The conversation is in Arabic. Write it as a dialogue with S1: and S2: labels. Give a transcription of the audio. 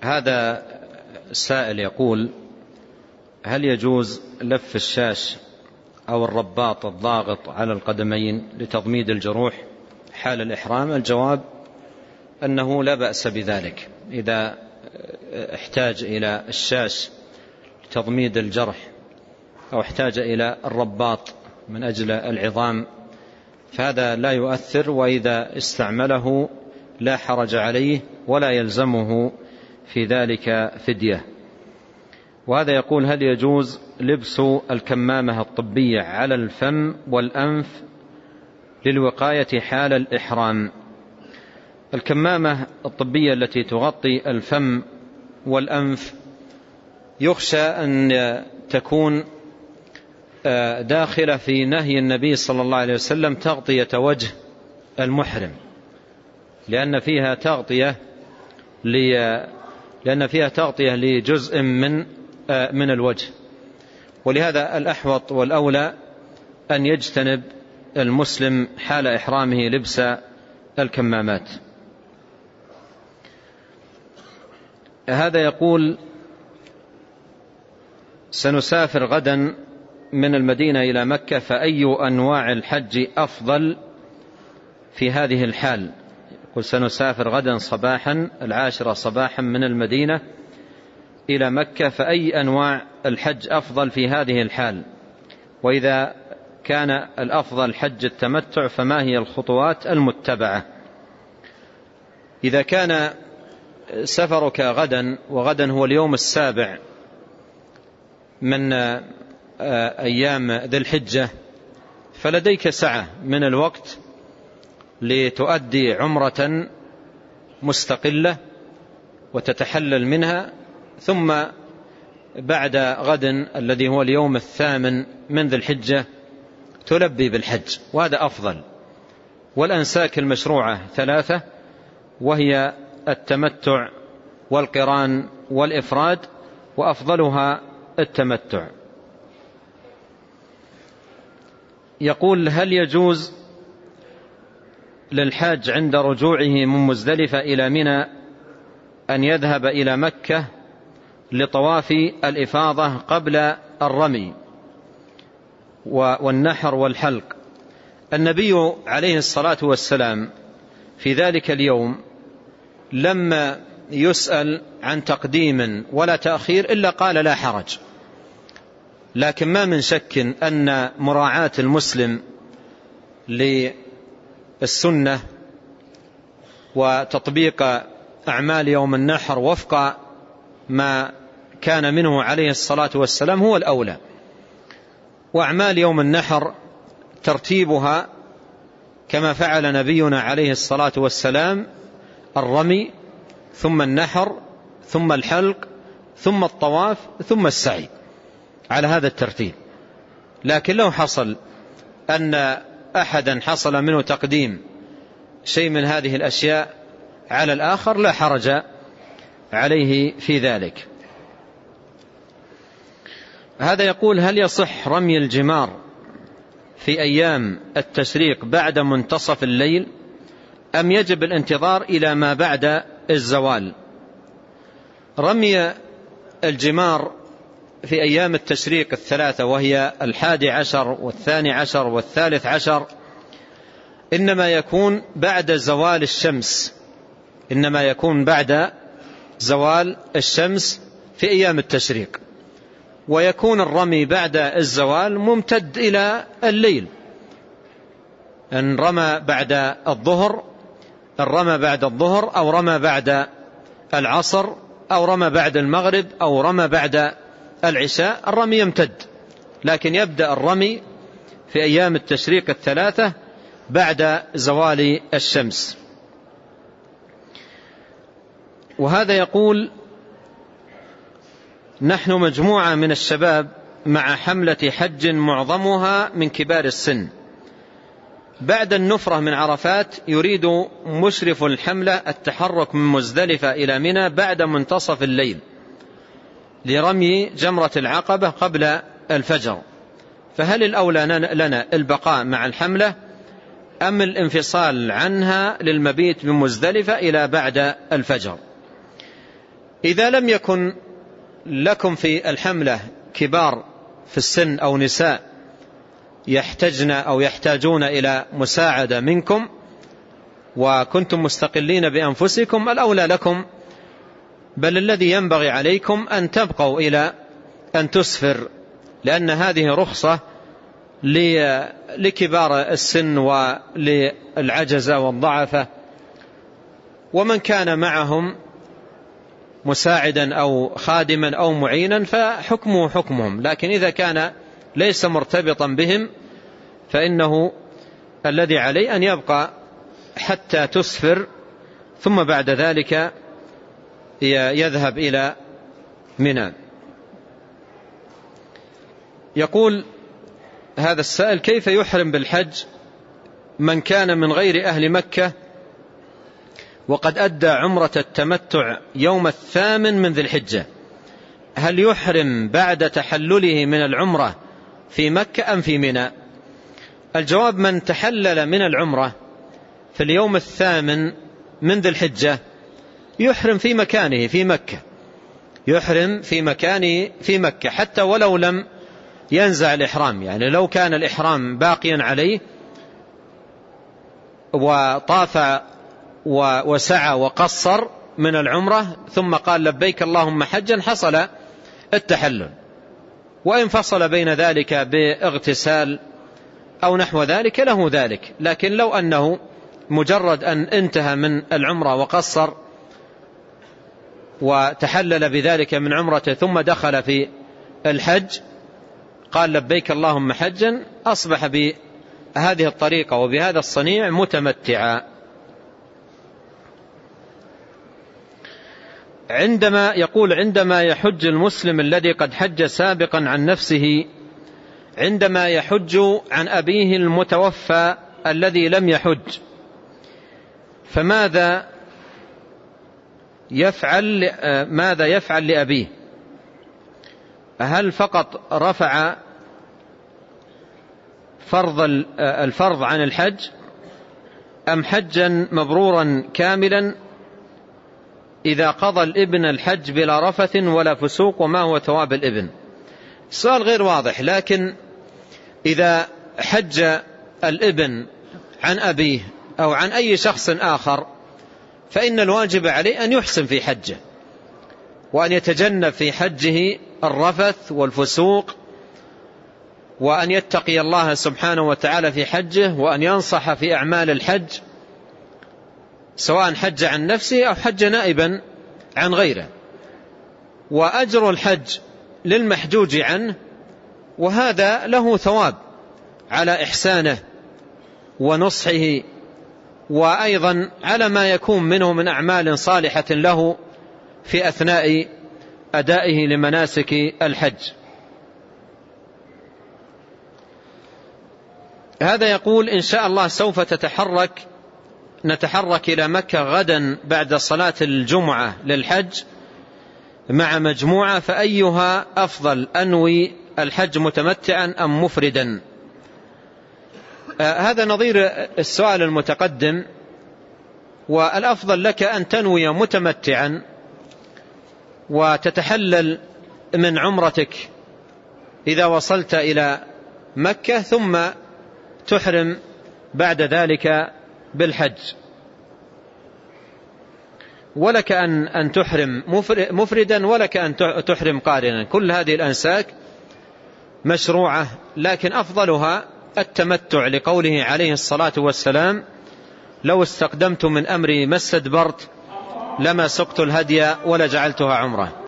S1: هذا السائل يقول هل يجوز لف الشاش أو الرباط الضاغط على القدمين لتضميد الجروح حال الإحرام؟ الجواب أنه لا بأس بذلك إذا احتاج إلى الشاش لتضميد الجرح أو احتاج إلى الرباط من أجل العظام فهذا لا يؤثر وإذا استعمله لا حرج عليه ولا يلزمه في ذلك فدية. وهذا يقول هل يجوز لبس الكمامة الطبية على الفم والأنف للوقاية حال الإحرام؟ الكمامة الطبية التي تغطي الفم والأنف يخشى أن تكون داخلة في نهي النبي صلى الله عليه وسلم تغطية وجه المحرم لأن فيها تغطية لأن فيها تغطية لجزء من من الوجه. ولهذا الأحوط والأولى أن يجتنب المسلم حال إحرامه لبس الكمامات. هذا يقول سنسافر غدا من المدينة إلى مكة فأي أنواع الحج أفضل في هذه الحال؟ يقول سنسافر غدا صباحا العاشرة صباحا من المدينة إلى مكة فأي أنواع الحج أفضل في هذه الحال؟ وإذا كان الأفضل حج التمتع فما هي الخطوات المتبعة؟ إذا كان سفرك غدا وغدا هو اليوم السابع من أيام ذي الحجة فلديك سعة من الوقت لتؤدي عمرة مستقلة وتتحلل منها ثم بعد غد الذي هو اليوم الثامن من ذي الحجة تلبي بالحج وهذا أفضل. والأنساك المشروعة ثلاثة وهي التمتع والقران والإفراد وأفضلها التمتع. يقول هل يجوز للحاج عند رجوعه من مزدلفة إلى منى أن يذهب إلى مكة لطواف الإفاضة قبل الرمي والنحر والحلق. النبي عليه الصلاة والسلام في ذلك اليوم لما يسأل عن تقديم ولا تأخير إلا قال لا حرج. لكن ما من شك أن مراعاة المسلم للسنة وتطبيق أعمال يوم النحر وفق ما كان منه عليه الصلاة والسلام هو الأولى. وأعمال يوم النحر ترتيبها كما فعل نبينا عليه الصلاة والسلام الرمي ثم النحر ثم الحلق ثم الطواف ثم السعي على هذا الترتيب. لكن لو حصل أن أحدا حصل منه تقديم شيء من هذه الأشياء على الآخر لا حرج عليه في ذلك. هذا يقول هل يصح رمي الجمار في أيام التشريق بعد منتصف الليل أم يجب الانتظار إلى ما بعد الزوال؟ رمي الجمار في أيام التشريق الثلاثة وهي الحادي عشر والثاني عشر والثالث عشر إنما يكون بعد زوال الشمس. إنما يكون بعد زوال الشمس في أيام التشريق. ويكون الرمي بعد الزوال ممتد إلى الليل. إن رمى بعد الظهر إن رمى بعد الظهر أو رمى بعد العصر أو رمى بعد المغرب أو رمى بعد العشاء الرمي يمتد لكن يبدأ الرمي في أيام التشريق الثلاثة بعد زوال الشمس. وهذا يقول نحن مجموعة من الشباب مع حملة حج معظمها من كبار السن. بعد النفرة من عرفات يريد مشرف الحملة التحرك من مزدلفة إلى منى بعد منتصف الليل. لرمي جمرة العقبة قبل الفجر. فهل الأولى لنا البقاء مع الحملة أم الانفصال عنها للمبيت من مزدلفة إلى بعد الفجر؟ إذا لم يكن لكم في الحملة كبار في السن أو نساء يحتجن أو يحتاجون إلى مساعدة منكم وكنتم مستقلين بأنفسكم الأولى لكم بل الذي ينبغي عليكم أن تبقوا إلى أن تسفر لأن هذه رخصة لكبار السن وللعجزة والضعفة ومن كان معهم مساعدا أو خادما أو معينا فحكمه حكمهم لكن إذا كان ليس مرتبطا بهم فإنه الذي عليه أن يبقى حتى تسفر. ثم بعد ذلك يذهب إلى منى. يقول هذا السائل كيف يحرم بالحج من كان من غير أهل مكة؟ وقد أدى عمرة التمتع يوم الثامن من ذي الحجة. هل يحرم بعد تحلله من العمرة في مكة أم في منى؟ الجواب من تحلل من العمرة في اليوم الثامن من ذي الحجة يحرم في مكانه في مكة. يحرم في مكانه في مكة. حتى ولو لم ينزع الإحرام يعني لو كان الإحرام باقيا عليه وطاف وسعى وقصر من العمرة ثم قال لبيك اللهم حجا حصل التحلل. وإن فصل بين ذلك باغتسال أو نحو ذلك له ذلك. لكن لو أنه مجرد أن انتهى من العمرة وقصر وتحلل بذلك من عمرته ثم دخل في الحج. قال لبيك اللهم حجا. أصبح بهذه الطريقة وبهذا الصنيع متمتعا. عندما يقول عندما يحج المسلم الذي قد حج سابقا عن نفسه عندما يحج عن أبيه المتوفى الذي لم يحج فماذا يفعل ماذا يفعل لأبيه؟ هل فقط رفع فرض الفرض عن الحج؟ أم حجا مبرورا كاملا؟ إذا قضى الابن الحج بلا رفث ولا فسوق وما هو ثواب الابن؟ السؤال غير واضح لكن إذا حج الابن عن أبيه أو عن أي شخص آخر فإن الواجب عليه أن يحسن في حجه وأن يتجنب في حجه الرفث والفسوق وأن يتقي الله سبحانه وتعالى في حجه وأن ينصح في أعمال الحج سواء حج عن نفسه أو حج نائبا عن غيره. وأجر الحج للمحجوج عنه وهذا له ثواب على إحسانه ونصحه وأيضا على ما يكون منه من أعمال صالحة له في أثناء أدائه لمناسك الحج. هذا يقول إن شاء الله سوف تتحرك نتحرك إلى مكة غدا بعد صلاة الجمعة للحج مع مجموعة فأيها أفضل أنوي الحج متمتعا أم مفردا؟ هذا نظير السؤال المتقدم والأفضل لك أن تنوي متمتعا وتتحلل من عمرتك إذا وصلت إلى مكة ثم تحرم بعد ذلك بالحج. ولك أن أن تحرم مفردا ولك أن تحرم قارنا. كل هذه الأنساك مشروعة لكن أفضلها التمتع لقوله عليه الصلاة والسلام لو استقدمت من أمري ما استدبرت لما سقت الهدي ولا جعلتها عمرة.